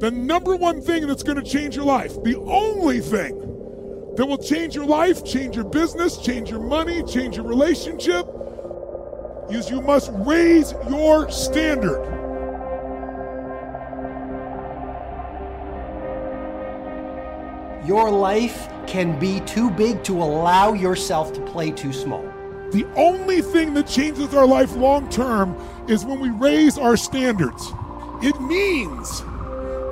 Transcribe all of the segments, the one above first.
The number one thing that's going to change your life, the only thing that will change your life, change your business, change your money, change your relationship, is you must raise your standard. Your life can be too big to allow yourself to play too small. The only thing that changes our life long term is when we raise our standards. It means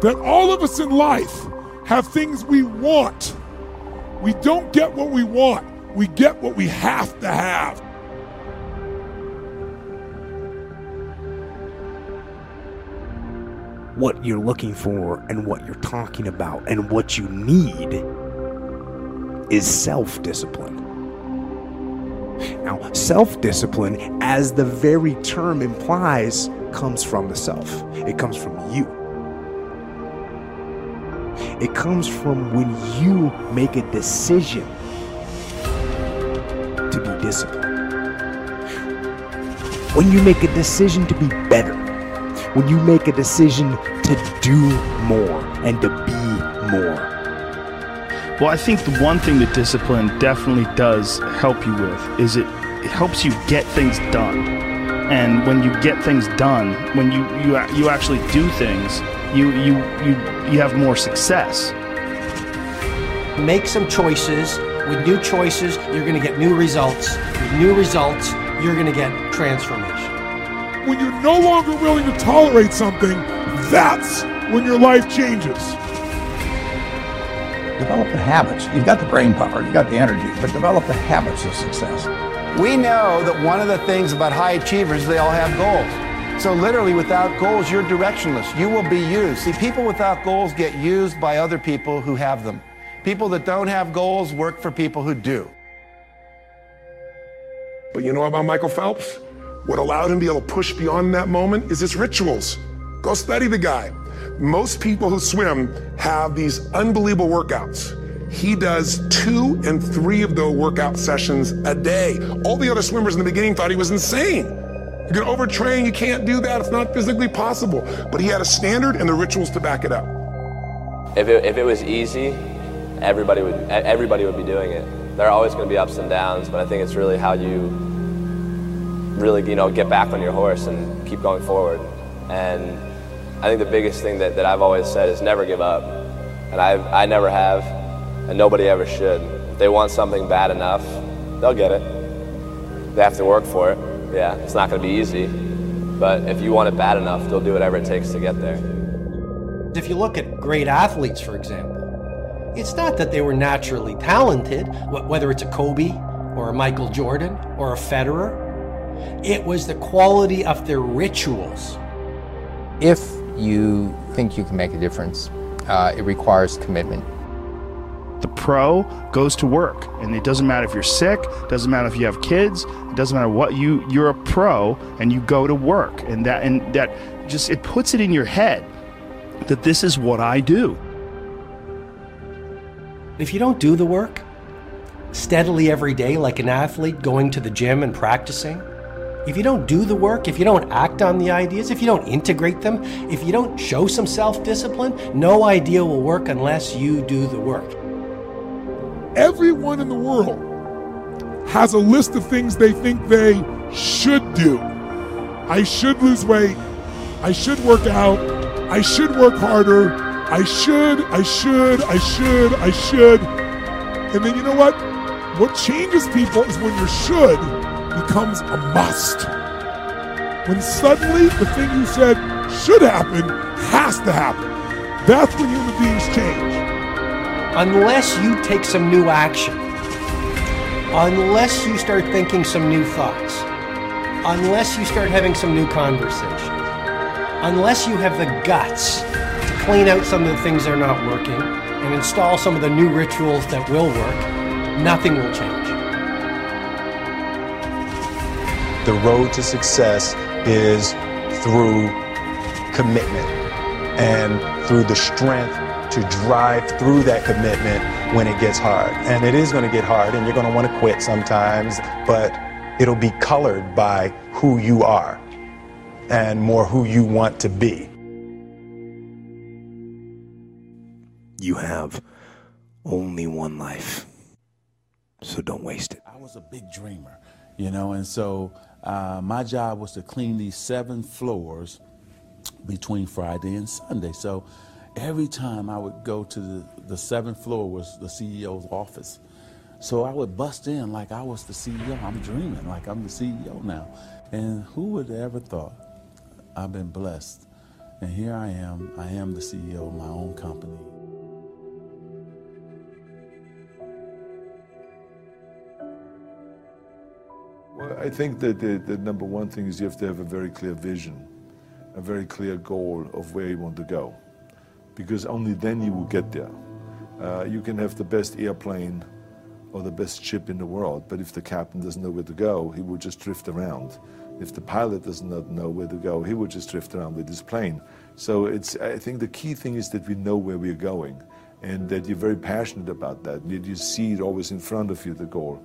that all of us in life have things we want. We don't get what we want, we get what we have to have. what you're looking for and what you're talking about and what you need is self discipline. Now, self discipline, as the very term implies, comes from the self, it comes from you. It comes from when you make a decision to be disciplined. When you make a decision to be better when you make a decision to do more and to be more? Well, I think the one thing that discipline definitely does help you with is it, it helps you get things done. And when you get things done, when you, you, you actually do things, you, you, you, you have more success. Make some choices. With new choices, you're going to get new results. With new results, you're going to get transformation when you're no longer willing to tolerate something, that's when your life changes. Develop the habits. You've got the brain power, you've got the energy, but develop the habits of success. We know that one of the things about high achievers, they all have goals. So literally without goals, you're directionless. You will be used. See, people without goals get used by other people who have them. People that don't have goals work for people who do. But you know about Michael Phelps? What allowed him to be able to push beyond that moment is his rituals. Go study the guy. Most people who swim have these unbelievable workouts. He does two and three of those workout sessions a day. All the other swimmers in the beginning thought he was insane. You're gonna overtrain, you can't do that, it's not physically possible. But he had a standard and the rituals to back it up. If it, if it was easy, everybody would, everybody would be doing it. There are always gonna be ups and downs, but I think it's really how you really, you know, get back on your horse and keep going forward. And I think the biggest thing that, that I've always said is never give up. And I, I never have, and nobody ever should. If they want something bad enough, they'll get it. They have to work for it. Yeah, it's not going to be easy. But if you want it bad enough, they'll do whatever it takes to get there. If you look at great athletes, for example, it's not that they were naturally talented, whether it's a Kobe or a Michael Jordan or a Federer it was the quality of their rituals. If you think you can make a difference, uh, it requires commitment. The pro goes to work, and it doesn't matter if you're sick, doesn't matter if you have kids, it doesn't matter what you you're a pro and you go to work, and that and that just it puts it in your head that this is what I do. If you don't do the work steadily every day like an athlete going to the gym and practicing, if you don't do the work, if you don't act on the ideas, if you don't integrate them, if you don't show some self discipline, no idea will work unless you do the work. Everyone in the world has a list of things they think they should do. I should lose weight. I should work out. I should work harder. I should, I should, I should, I should. And then you know what? What changes people is when your should becomes a must. When suddenly the thing you said should happen has to happen. That's when human beings change. Unless you take some new action, unless you start thinking some new thoughts, unless you start having some new conversations, unless you have the guts to clean out some of the things that are not working and install some of the new rituals that will work, nothing will change. the road to success is through commitment and through the strength to drive through that commitment when it gets hard. And it is going to get hard and you're going to want to quit sometimes, but it'll be colored by who you are and more who you want to be. You have only one life, so don't waste it. I was a big dreamer, you know, and so uh, my job was to clean these seven floors between Friday and Sunday. So every time I would go to the, the seventh floor was the CEO's office. So I would bust in like I was the CEO. I'm dreaming like I'm the CEO now. And who would ever thought? I've been blessed. And here I am. I am the CEO of my own company. Well, I think that the, the number one thing is you have to have a very clear vision, a very clear goal of where you want to go, because only then you will get there. Uh, you can have the best airplane or the best ship in the world, but if the captain doesn't know where to go, he will just drift around. If the pilot does not know where to go, he will just drift around with his plane. So it's, I think the key thing is that we know where we're going and that you're very passionate about that, that you see it always in front of you, the goal.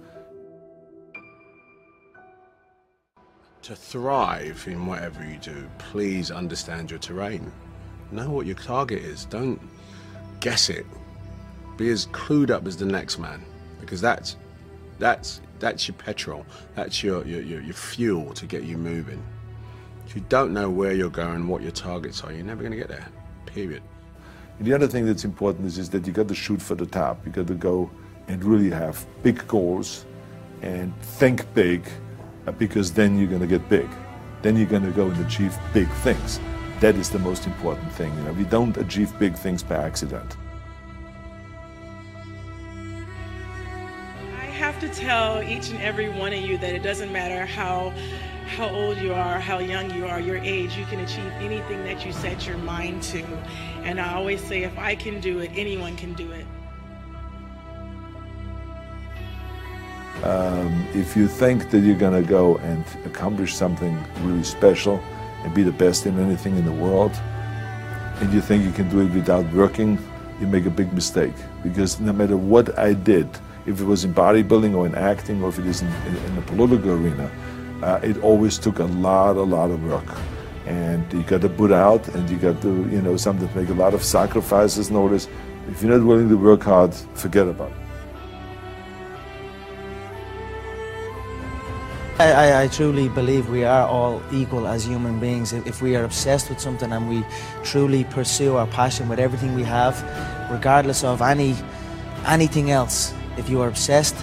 To thrive in whatever you do, please understand your terrain. Know what your target is. Don't guess it. Be as clued up as the next man, because that's that's that's your petrol. That's your your, your, your fuel to get you moving. If you don't know where you're going, what your targets are, you're never going to get there. Period. And the other thing that's important is, is that you got to shoot for the top. You got to go and really have big goals and think big uh, because then you're going to get big. Then you're going to go and achieve big things. That is the most important thing. You know, we don't achieve big things by accident. I have to tell each and every one of you that it doesn't matter how how old you are, how young you are, your age, you can achieve anything that you set your mind to. And I always say if I can do it, anyone can do it. Um, if you think that you're going to go and accomplish something really special and be the best in anything in the world, and you think you can do it without working, you make a big mistake. Because no matter what I did, if it was in bodybuilding or in acting or if it is in, in, in the political arena, uh, it always took a lot, a lot of work. And you got to put out and you got to, you know, sometimes make a lot of sacrifices. Notice, if you're not willing to work hard, forget about it. I, I, truly believe we are all equal as human beings. If, we are obsessed with something and we truly pursue our passion with everything we have, regardless of any anything else, if you are obsessed,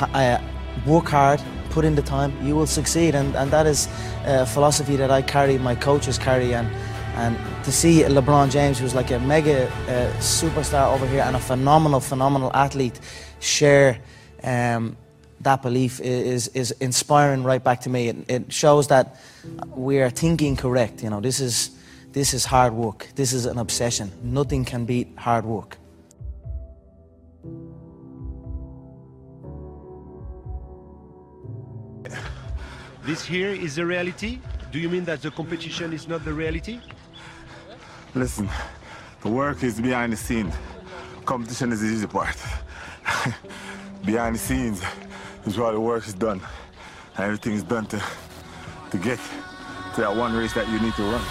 uh, work hard, put in the time, you will succeed. And, and that is a philosophy that I carry, my coaches carry. And, and to see LeBron James, who's like a mega uh, superstar over here and a phenomenal, phenomenal athlete, share. Um, that belief is, is inspiring right back to me. It, it shows that we are thinking correct. You know, this is, this is hard work. This is an obsession. Nothing can beat hard work. This here is the reality? Do you mean that the competition is not the reality? Listen, the work is behind the scenes. Competition is the easy part. behind the scenes, is why the work is done. And everything is done to, to get to that one race that you need to run.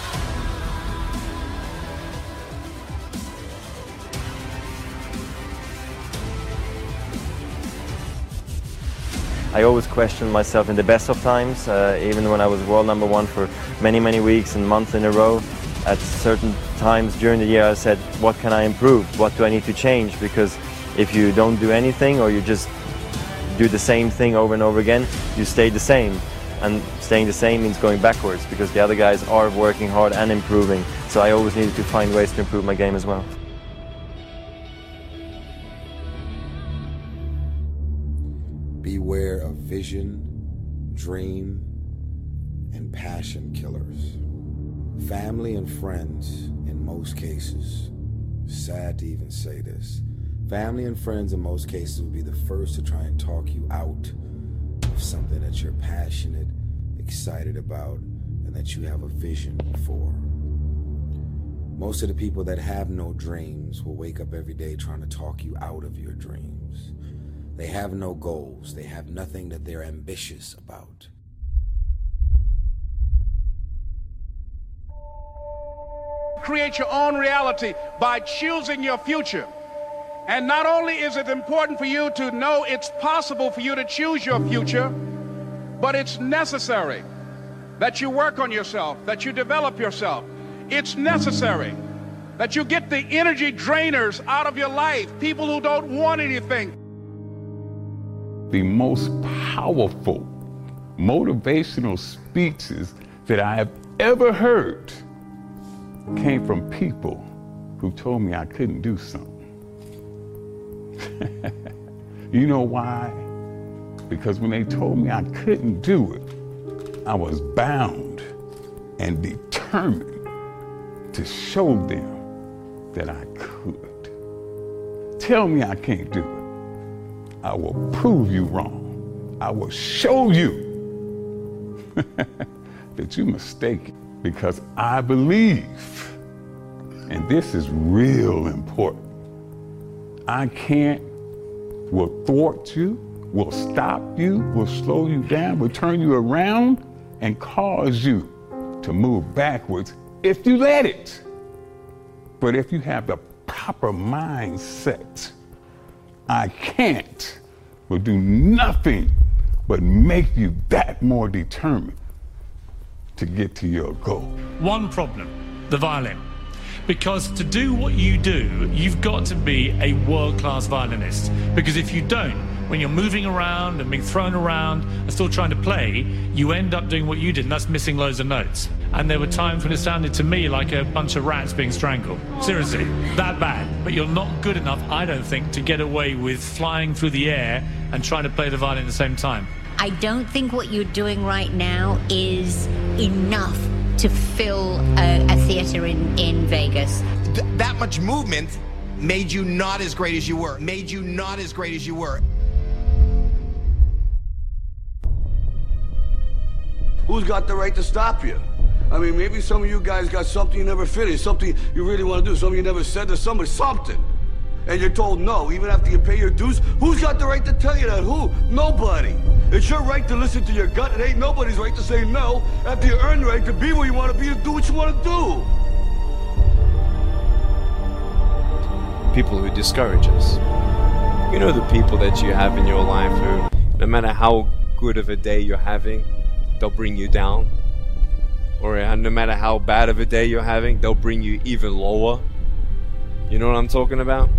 I always questioned myself in the best of times, uh, even when I was world number one for many, many weeks and months in a row. At certain times during the year, I said, what can I improve? What do I need to change? Because if you don't do anything or you just do the same thing over and over again, you stay the same. And staying the same means going backwards because the other guys are working hard and improving. So I always needed to find ways to improve my game as well. Beware of vision, dream, and passion killers. Family and friends, in most cases, sad to even say this, Family and friends, in most cases, will be the first to try and talk you out of something that you're passionate, excited about, and that you have a vision for. Most of the people that have no dreams will wake up every day trying to talk you out of your dreams. They have no goals, they have nothing that they're ambitious about. Create your own reality by choosing your future. And not only is it important for you to know it's possible for you to choose your future, but it's necessary that you work on yourself, that you develop yourself. It's necessary that you get the energy drainers out of your life, people who don't want anything. The most powerful motivational speeches that I have ever heard came from people who told me I couldn't do something. you know why? Because when they told me I couldn't do it, I was bound and determined to show them that I could. Tell me I can't do it. I will prove you wrong. I will show you that you're mistaken because I believe, and this is real important, I can't, will thwart you, will stop you, will slow you down, will turn you around and cause you to move backwards if you let it. But if you have the proper mindset, I can't will do nothing but make you that more determined to get to your goal. One problem the violin. Because to do what you do, you've got to be a world class violinist. Because if you don't, when you're moving around and being thrown around and still trying to play, you end up doing what you did, and that's missing loads of notes. And there were times when it sounded to me like a bunch of rats being strangled. Seriously, that bad. But you're not good enough, I don't think, to get away with flying through the air and trying to play the violin at the same time. I don't think what you're doing right now is enough to fill a, a theater in, in Vegas. Th- that much movement made you not as great as you were, made you not as great as you were. Who's got the right to stop you? I mean, maybe some of you guys got something you never finished, something you really want to do, something you never said to somebody, something. And you're told no, even after you pay your dues. Who's got the right to tell you that? Who? Nobody. It's your right to listen to your gut. It ain't nobody's right to say no after you earn the right to be where you want to be and do what you want to do. People who discourage us. You know the people that you have in your life who, no matter how good of a day you're having, they'll bring you down. Or uh, no matter how bad of a day you're having, they'll bring you even lower. You know what I'm talking about?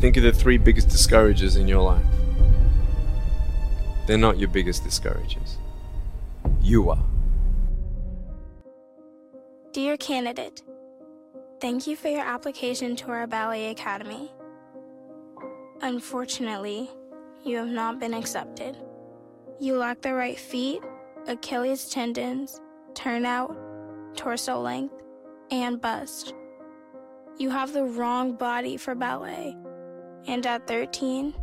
Think of the three biggest discouragers in your life. They're not your biggest discouragers. You are. Dear candidate, thank you for your application to our ballet academy. Unfortunately, you have not been accepted. You lack the right feet, Achilles tendons, turnout, torso length, and bust. You have the wrong body for ballet, and at 13,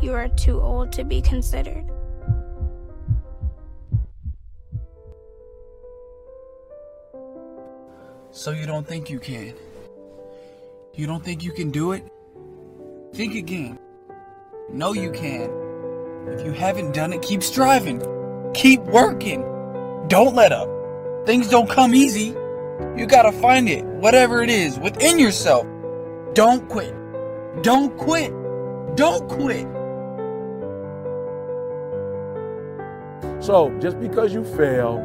you are too old to be considered. So you don't think you can? You don't think you can do it? Think again. No, you can. If you haven't done it, keep striving. Keep working. Don't let up. Things don't come easy. You gotta find it, whatever it is, within yourself. Don't quit. Don't quit. Don't quit. So just because you fail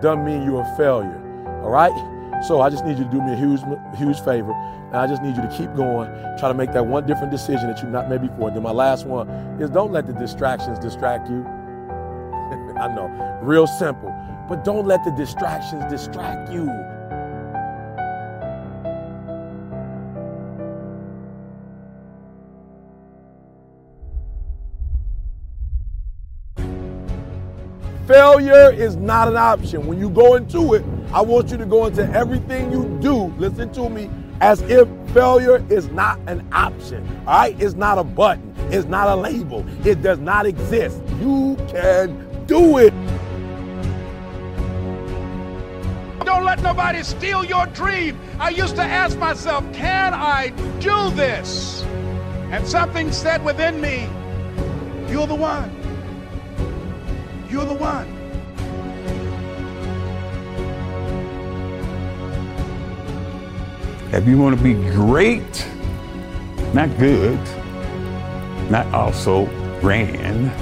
doesn't mean you're a failure. All right? So I just need you to do me a huge, huge favor, and I just need you to keep going. Try to make that one different decision that you've not made before. And then my last one is don't let the distractions distract you. I know, real simple, but don't let the distractions distract you. Failure is not an option. When you go into it, I want you to go into everything you do, listen to me, as if failure is not an option. All right? It's not a button, it's not a label, it does not exist. You can do it. Don't let nobody steal your dream. I used to ask myself, can I do this? And something said within me, you're the one. You're the one. If you want to be great, not good, not also grand,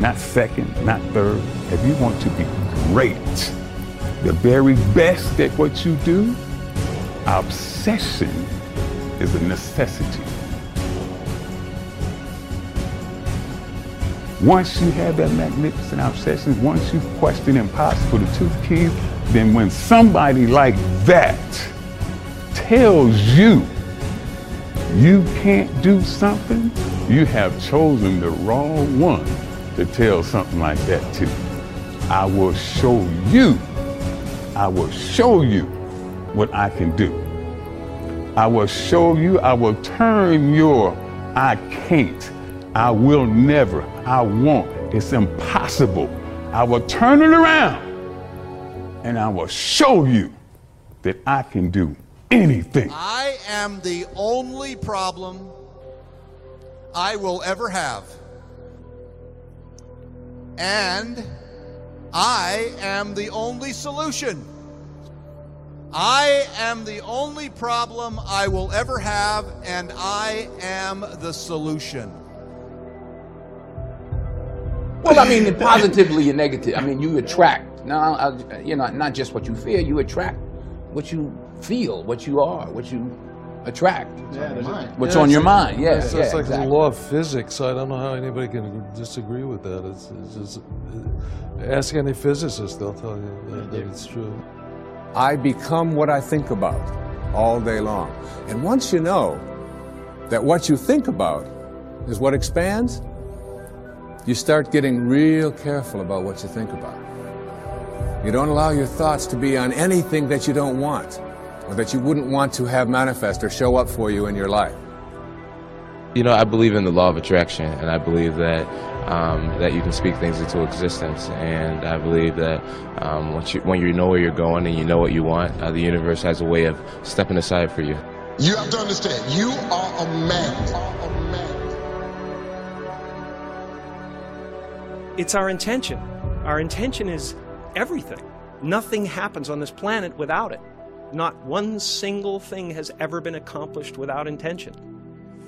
not second, not third. If you want to be great, the very best at what you do, obsession is a necessity. Once you have that magnificent obsession, once you question impossible to two keys, then when somebody like that tells you. You can't do something, you have chosen the wrong one to tell something like that to. I will show you, I will show you what I can do. I will show you, I will turn your I can't, I will never, I won't, it's impossible. I will turn it around and I will show you that I can do anything. I am the only problem I will ever have. And I am the only solution. I am the only problem I will ever have, and I am the solution. Well, I mean, positively and negative. I mean, you attract. Now, you know, not just what you fear. You attract what you feel, what you are, what you attract. What's Yeah, on your it's- mind? Yeah, it's, yeah, it's like exactly. the law of physics. I don't know how anybody can disagree with that. It's, it's just uh, ask any physicist; they'll tell you that, that it's true. I become what I think about all day long. And once you know that what you think about is what expands, you start getting real careful about what you think about. You don't allow your thoughts to be on anything that you don't want or that you wouldn't want to have manifest or show up for you in your life. You know, I believe in the law of attraction, and I believe that um, that you can speak things into existence. And I believe that um, once you, when you know where you're going and you know what you want, uh, the universe has a way of stepping aside for you. You have to understand, you are a man. It's our intention. Our intention is everything. Nothing happens on this planet without it. Not one single thing has ever been accomplished without intention.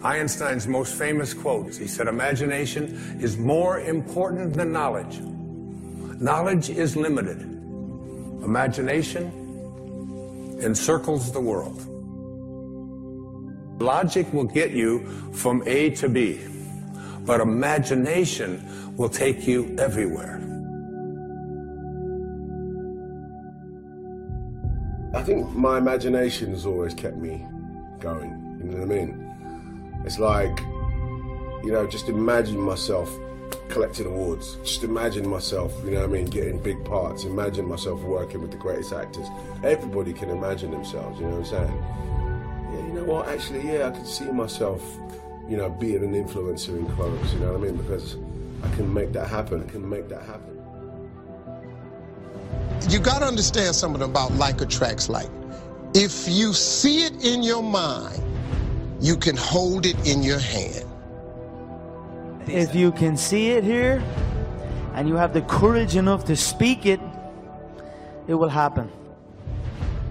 Einstein's most famous quotes. He said, Imagination is more important than knowledge. Knowledge is limited. Imagination encircles the world. Logic will get you from A to B, but imagination will take you everywhere. Think my imagination has always kept me going. You know what I mean? It's like, you know, just imagine myself collecting awards. Just imagine myself, you know what I mean, getting big parts. Imagine myself working with the greatest actors. Everybody can imagine themselves, you know what I'm saying? Yeah, you know what? Actually, yeah, I can see myself, you know, being an influencer in clothes, you know what I mean? Because I can make that happen. I can make that happen. You got to understand something about like attracts like. If you see it in your mind, you can hold it in your hand. If you can see it here and you have the courage enough to speak it, it will happen.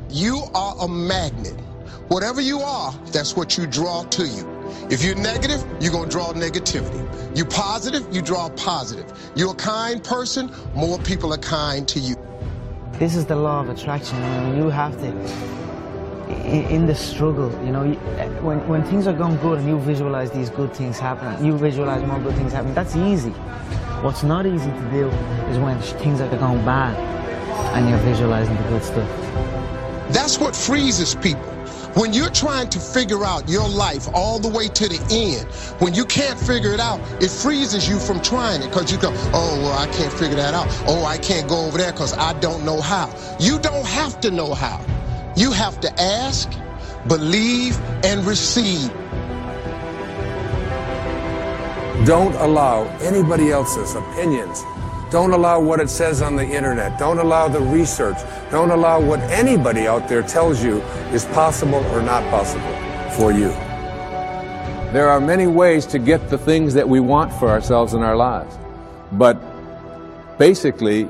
You are a magnet. Whatever you are, that's what you draw to you. If you're negative, you're going to draw negativity. You're positive, you draw positive. You're a kind person, more people are kind to you. This is the law of attraction. You, know, you have to, in, in the struggle, you know, eh, when, when things are going good and you visualize these good things happening, you visualize more good things happening, that's easy. What's not easy to do is when things are going bad and you're visualizing the good stuff. That's what freezes people. When you're trying to figure out your life all the way to the end, when you can't figure it out, it freezes you from trying it because you go, oh, well, I can't figure that out. Oh, I can't go over there because I don't know how. You don't have to know how. You have to ask, believe, and receive. Don't allow anybody else's opinions. Don't allow what it says on the internet. Don't allow the research. Don't allow what anybody out there tells you is possible or not possible for you. There are many ways to get the things that we want for ourselves in our lives. But basically,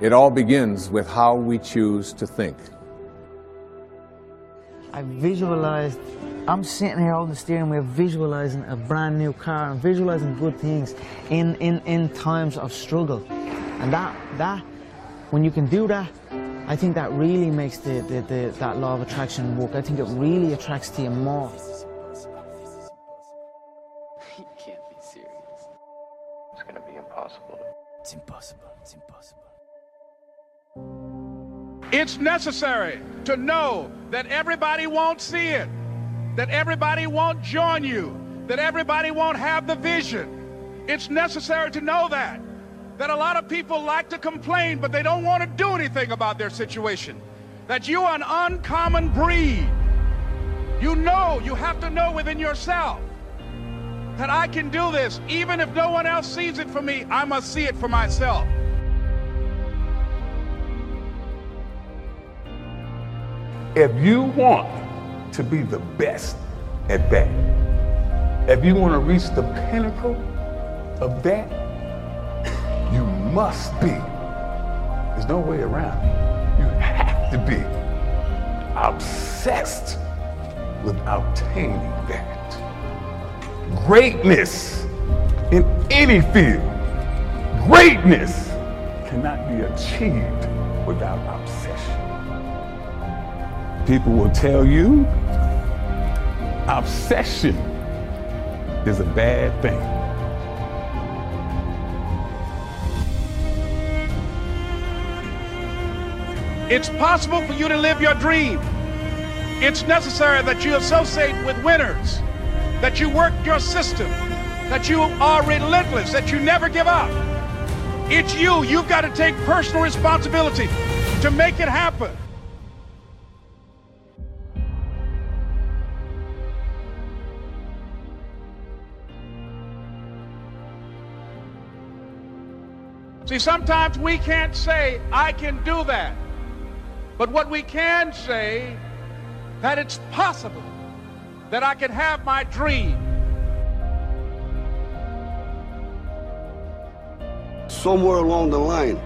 it all begins with how we choose to think. I visualized, I'm sitting here holding the steering wheel, visualizing a brand new car and visualizing good things in, in, in times of struggle. And that, that, when you can do that, I think that really makes the, the, the, that law of attraction work. I think it really attracts to you more. You can't be serious. It's gonna be impossible. It's impossible. It's impossible. It's necessary to know that everybody won't see it, that everybody won't join you, that everybody won't have the vision. It's necessary to know that. That a lot of people like to complain, but they don't want to do anything about their situation. That you are an uncommon breed. You know, you have to know within yourself that I can do this. Even if no one else sees it for me, I must see it for myself. If you want to be the best at that, if you want to reach the pinnacle of that, must be. There's no way around it. You have to be obsessed with obtaining that. Greatness in any field, greatness cannot be achieved without obsession. People will tell you obsession is a bad thing. It's possible for you to live your dream. It's necessary that you associate with winners, that you work your system, that you are relentless, that you never give up. It's you. You've got to take personal responsibility to make it happen. See, sometimes we can't say, I can do that. But what we can say, that it's possible that I can have my dream. Somewhere along the line,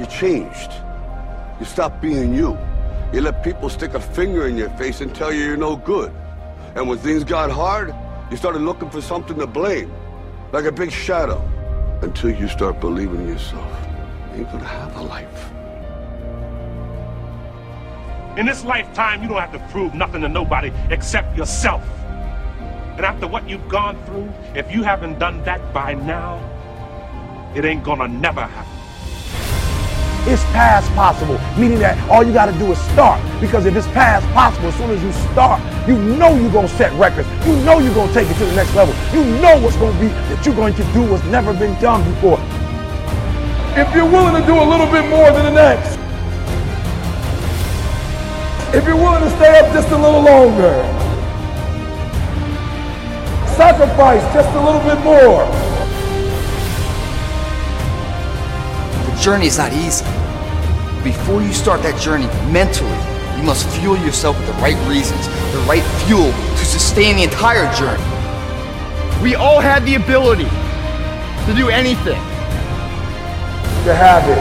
you changed. You stopped being you. You let people stick a finger in your face and tell you you're no good. And when things got hard, you started looking for something to blame, like a big shadow. Until you start believing in yourself, you ain't gonna have a life. In this lifetime, you don't have to prove nothing to nobody except yourself. And after what you've gone through, if you haven't done that by now, it ain't gonna never happen. It's past possible, meaning that all you got to do is start. Because if it's past possible, as soon as you start, you know you're going to set records. You know you're going to take it to the next level. You know what's going to be that you're going to do what's never been done before. If you're willing to do a little bit more than the next, if you're willing to stay up just a little longer, sacrifice just a little bit more. The journey is not easy. Before you start that journey mentally, you must fuel yourself with the right reasons, the right fuel to sustain the entire journey. We all have the ability to do anything. You have it.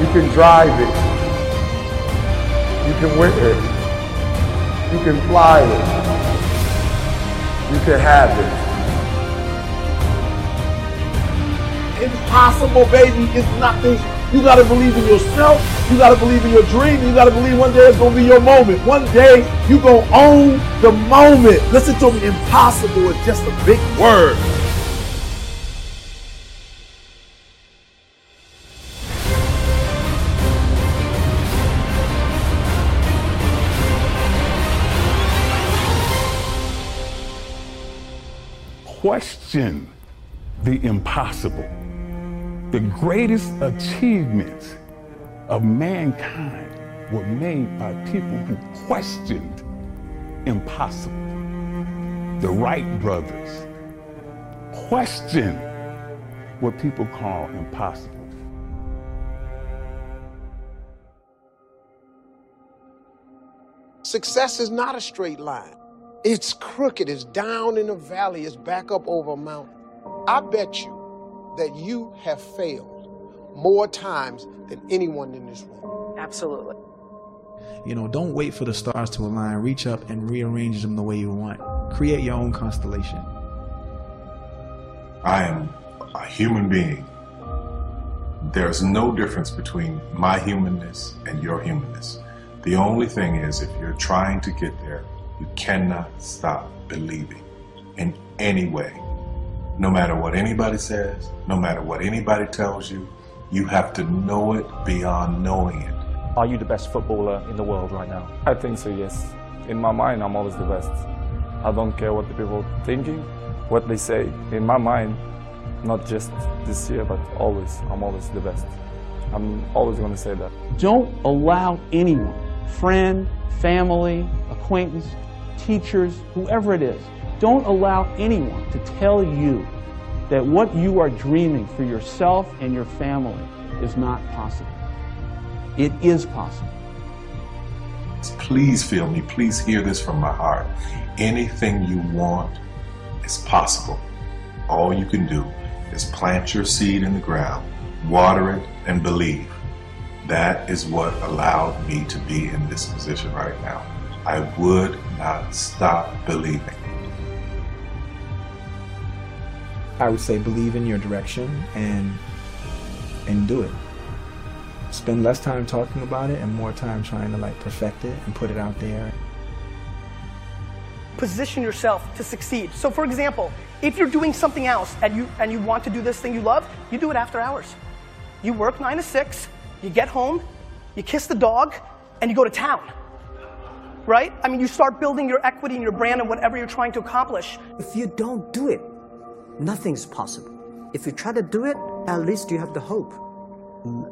You can drive it. You can win it. You can fly it. You can have it. Impossible, baby, is nothing. You gotta believe in yourself. You gotta believe in your dream. You gotta believe one day it's gonna be your moment. One day you gonna own the moment. Listen to me. Impossible is just a big word. Question the impossible. The greatest achievements of mankind were made by people who questioned impossible. The Wright brothers questioned what people call impossible. Success is not a straight line. It's crooked, it's down in a valley, it's back up over a mountain. I bet you that you have failed more times than anyone in this room. Absolutely. You know, don't wait for the stars to align. Reach up and rearrange them the way you want. Create your own constellation. I am a human being. There's no difference between my humanness and your humanness. The only thing is, if you're trying to get there, you cannot stop believing in any way. No matter what anybody says, no matter what anybody tells you, you have to know it beyond knowing it. Are you the best footballer in the world right now? I think so, yes. In my mind, I'm always the best. I don't care what the people are thinking, what they say. In my mind, not just this year, but always, I'm always the best. I'm always going to say that. Don't allow anyone, friend, family, acquaintance, teachers, whoever it is, don't allow anyone to tell you that what you are dreaming for yourself and your family is not possible. It is possible. Please feel me. Please hear this from my heart. Anything you want is possible. All you can do is plant your seed in the ground, water it, and believe. That is what allowed me to be in this position right now. I would not stop believing. I would say believe in your direction and and do it. Spend less time talking about it and more time trying to like perfect it and put it out there. Position yourself to succeed. So for example, if you're doing something else and you and you want to do this thing you love, you do it after hours. You work 9 to 6, you get home, you kiss the dog, and you go to town. Right? I mean, you start building your equity and your brand and whatever you're trying to accomplish. If you don't do it, nothing's possible. If you try to do it, at least you have the hope.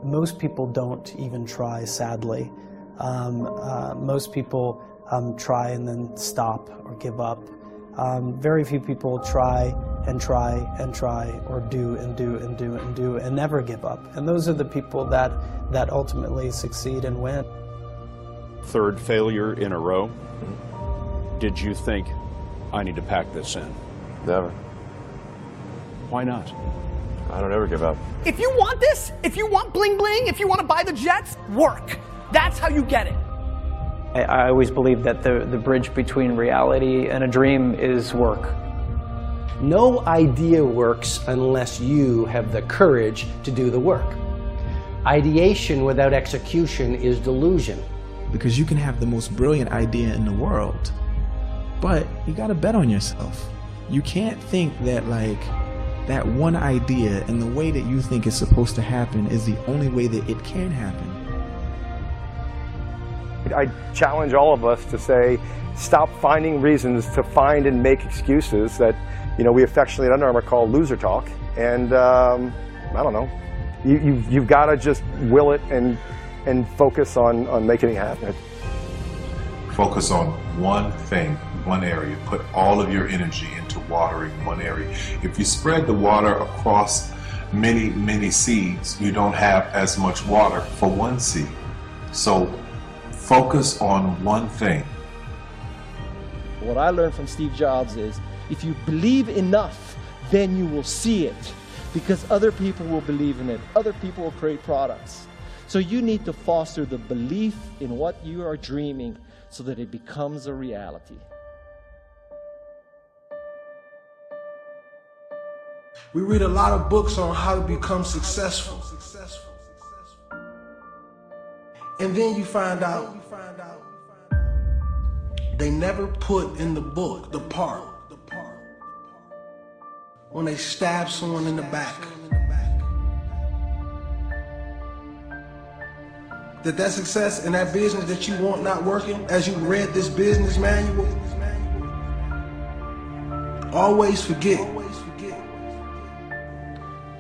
Most people don't even try, sadly. Um, uh, most people um, try and then stop or give up. Um, very few people try and try and try or do and do and do and do and never give up. And those are the people that, that ultimately succeed and win. Third failure in a row. Mm-hmm. Did you think, I need to pack this in? Never. Why not? I don't ever give up. If you want this, if you want bling bling, if you want to buy the jets, work. That's how you get it. I, I always believe that the, the bridge between reality and a dream is work. No idea works unless you have the courage to do the work. Ideation without execution is delusion. Because you can have the most brilliant idea in the world, but you gotta bet on yourself. You can't think that like that one idea and the way that you think it's supposed to happen is the only way that it can happen. I challenge all of us to say, stop finding reasons to find and make excuses that, you know, we affectionately at Under Armour call loser talk. And um, I don't know, you, you've got to just will it and and focus on on making it happen. Focus on one thing, one area. Put all of your energy into watering one area. If you spread the water across many, many seeds, you don't have as much water for one seed. So focus on one thing. What I learned from Steve Jobs is if you believe enough, then you will see it because other people will believe in it, other people will create products. So you need to foster the belief in what you are dreaming so that it becomes a reality. We read a lot of books on how to become successful. And then you find out they never put in the book the part the part. when they stab someone in the back. That that success and that business that you want not working as you read this business manual, always forget.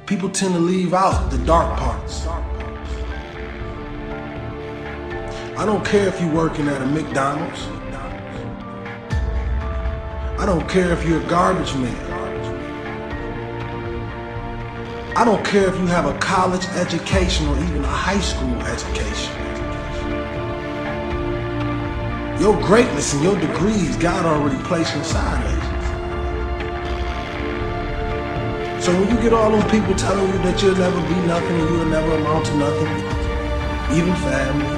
People tend to leave out the dark parts. I don't care if you're working at a McDonald's. I don't care if you're a garbage man. I don't care if you have a college education or even a high school education. Your greatness and your degrees, God already placed inside of you. So when you get all those people telling you that you'll never be nothing and you'll never amount to nothing, even family,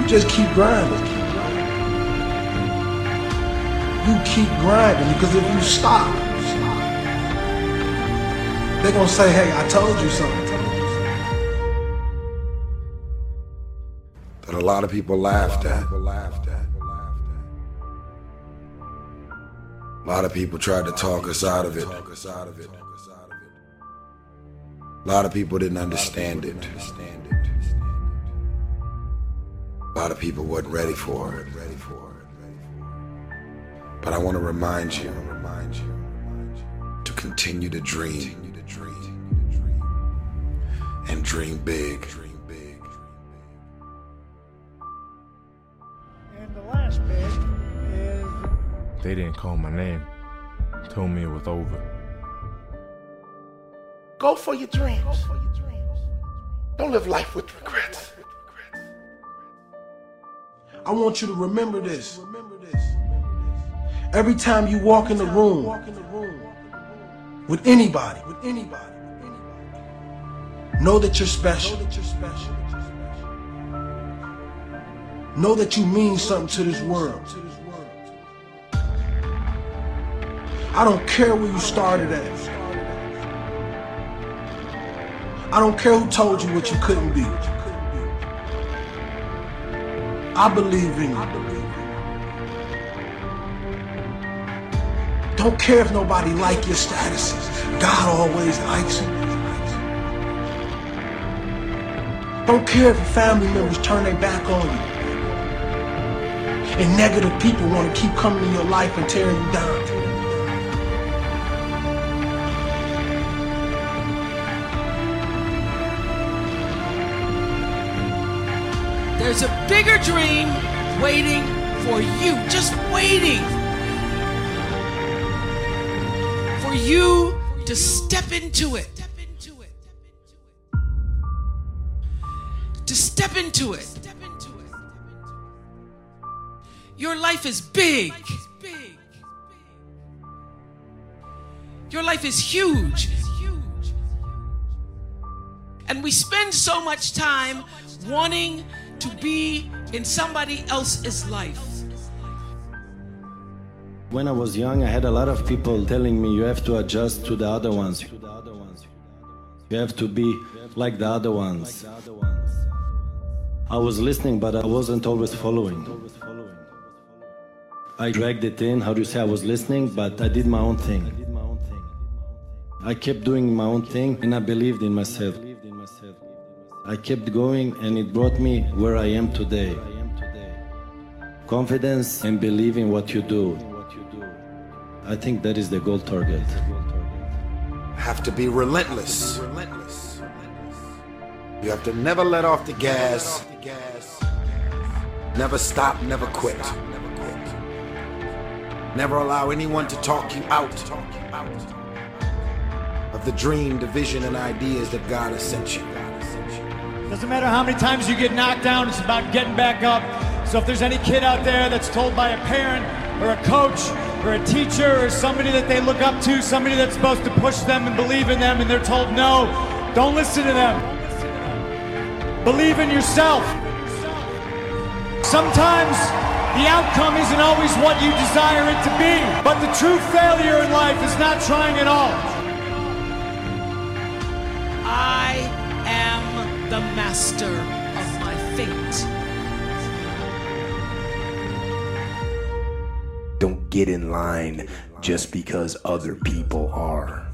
You just keep grinding. You keep grinding because if you stop, they're gonna say, hey, I told you something. That a lot of people laughed at. A lot of people tried to talk us out of it. A lot of people didn't understand it. A lot of people wasn't ready for it. But I want to remind you to continue to dream and dream big. And the last bit is They didn't call my name. Told me it was over. go for your dreams. Don't live life with regrets. I want you to remember this. Every time you walk in the room with anybody, with anybody know that you're special. Know that you mean something to this world. I don't care where you started at. I don't care who told you what you couldn't be. I believe in you. Don't care if nobody like your statuses. God always likes you. Don't care if your family members turn their back on you. And negative people want to keep coming in your life and tearing you down. There's a bigger dream waiting for you, just waiting you to step into it. To step into it. Your life is big. Your life is huge. And we spend so much time wanting to be in somebody else's life. When I was young, I had a lot of people telling me you have to adjust to the other ones. You have to be like the other ones. I was listening, but I wasn't always following. I dragged it in, how do you say, I was listening, but I did my own thing. I kept doing my own thing and I believed in myself. I kept going and it brought me where I am today. Confidence and believe in what you do. I think that is the goal target. Have to be relentless. You have to never let off the gas. Never stop, never quit. Never allow anyone to talk you out of the dream, the vision, and ideas that God has sent you. Doesn't matter how many times you get knocked down, it's about getting back up. So if there's any kid out there that's told by a parent or a coach or a teacher or somebody that they look up to, somebody that's supposed to push them and believe in them, and they're told no, don't listen to them. Believe in yourself. Sometimes the outcome isn't always what you desire it to be, but the true failure in life is not trying at all. I am the master of my fate. Don't get in line just because other people are.